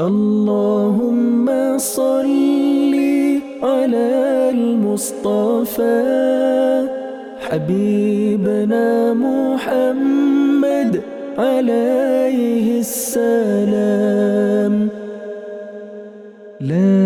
اللهم صل على المصطفى. حبيبنا محمد عليه السلام. لا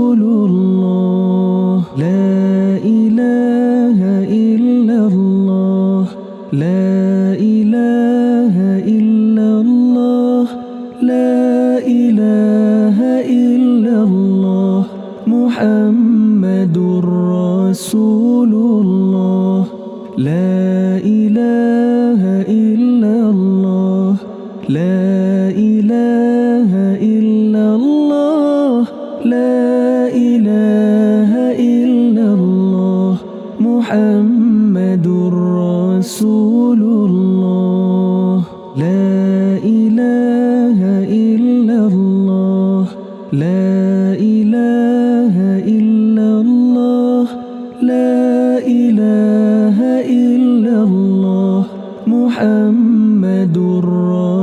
إلا الله محمد رسول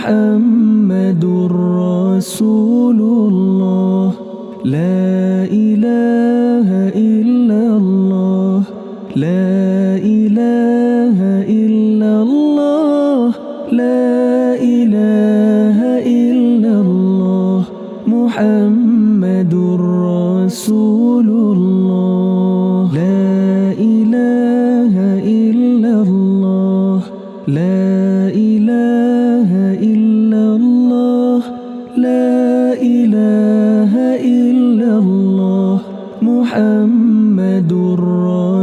محمد رسول الله. لا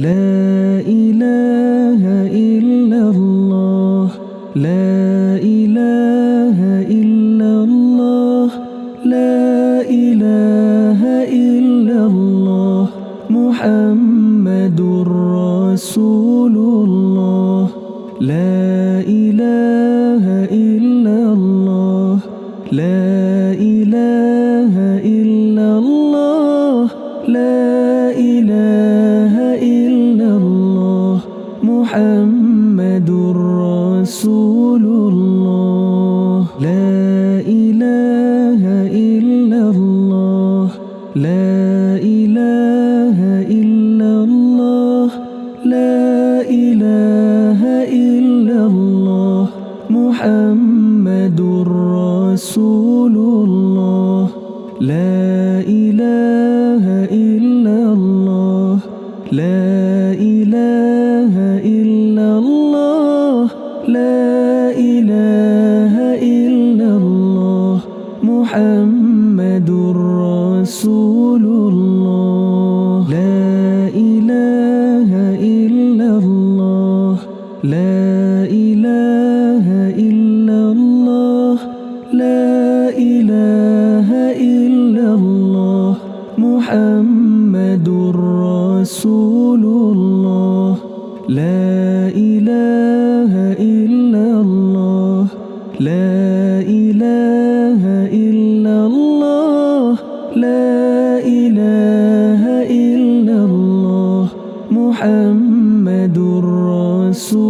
la Jesus.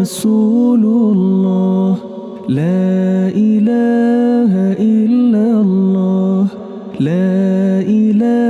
رسول الله لا إله إلا الله. لا إله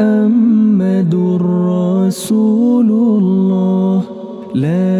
محمد رسول الله. لا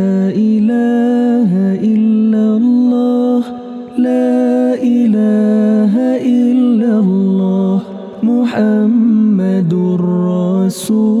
محمد رسول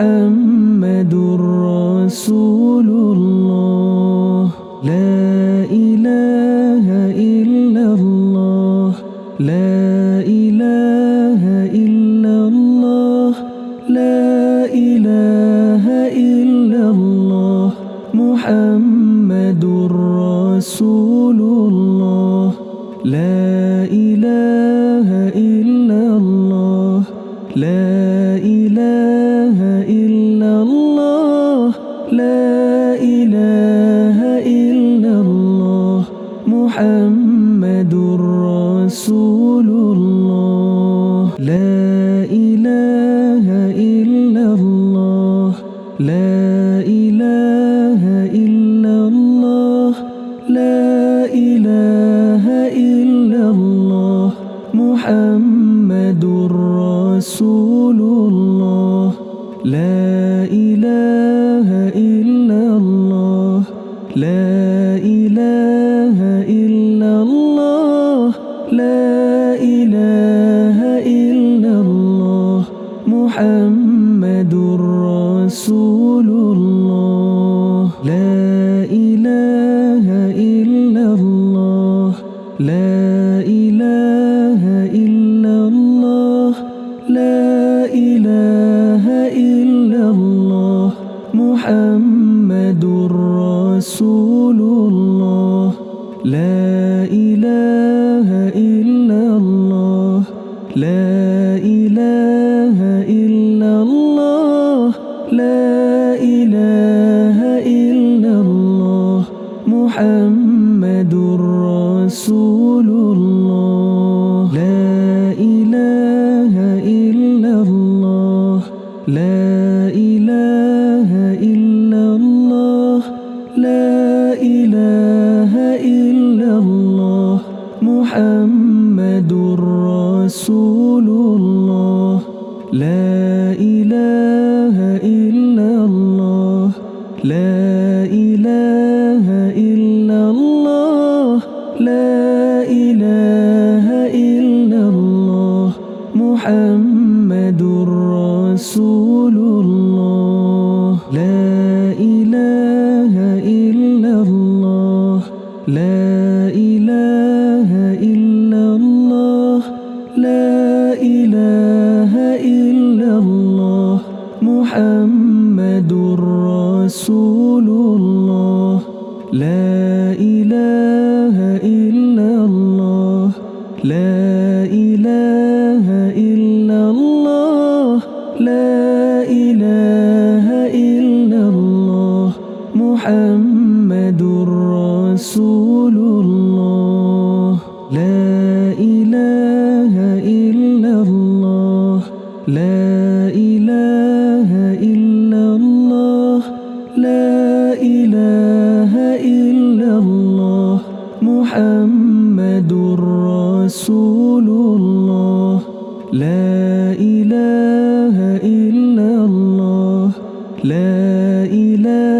محمد رسول لا إله إلا الله محمد رسول love.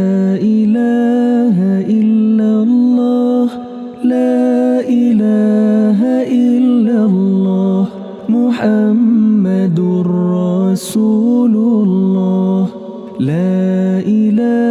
رسول الله. لا إله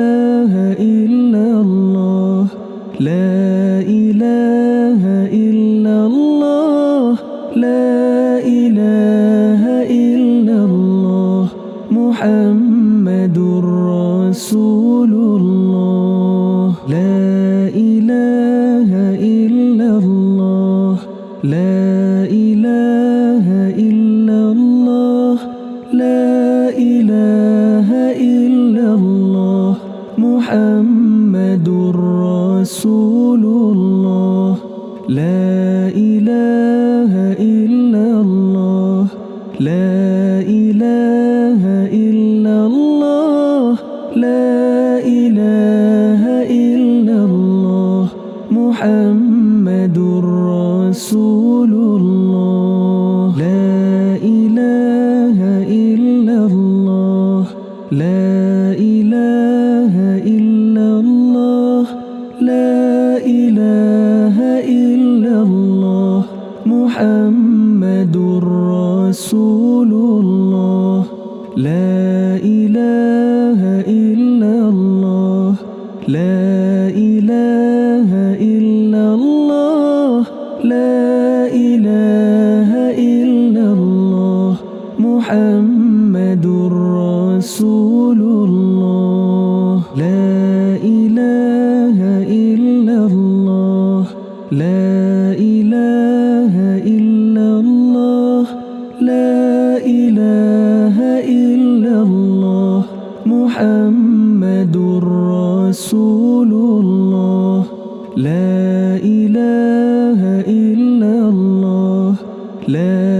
رسول الله لا إله إلا الله لا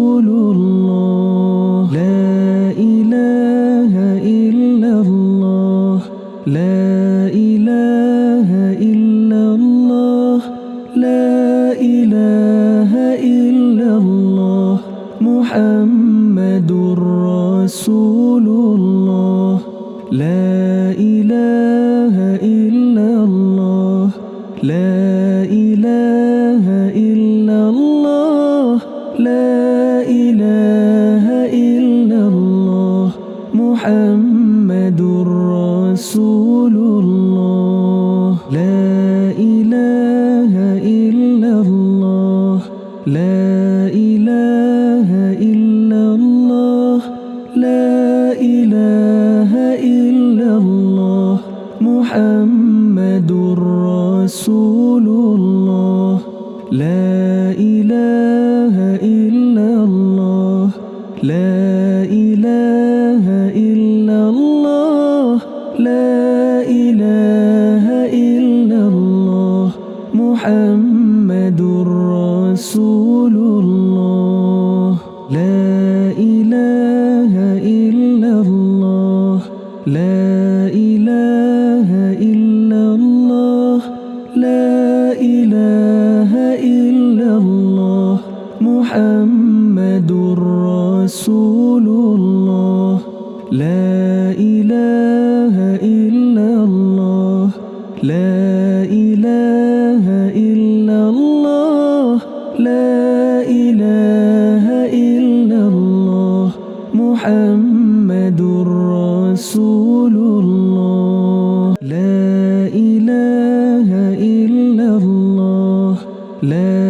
لا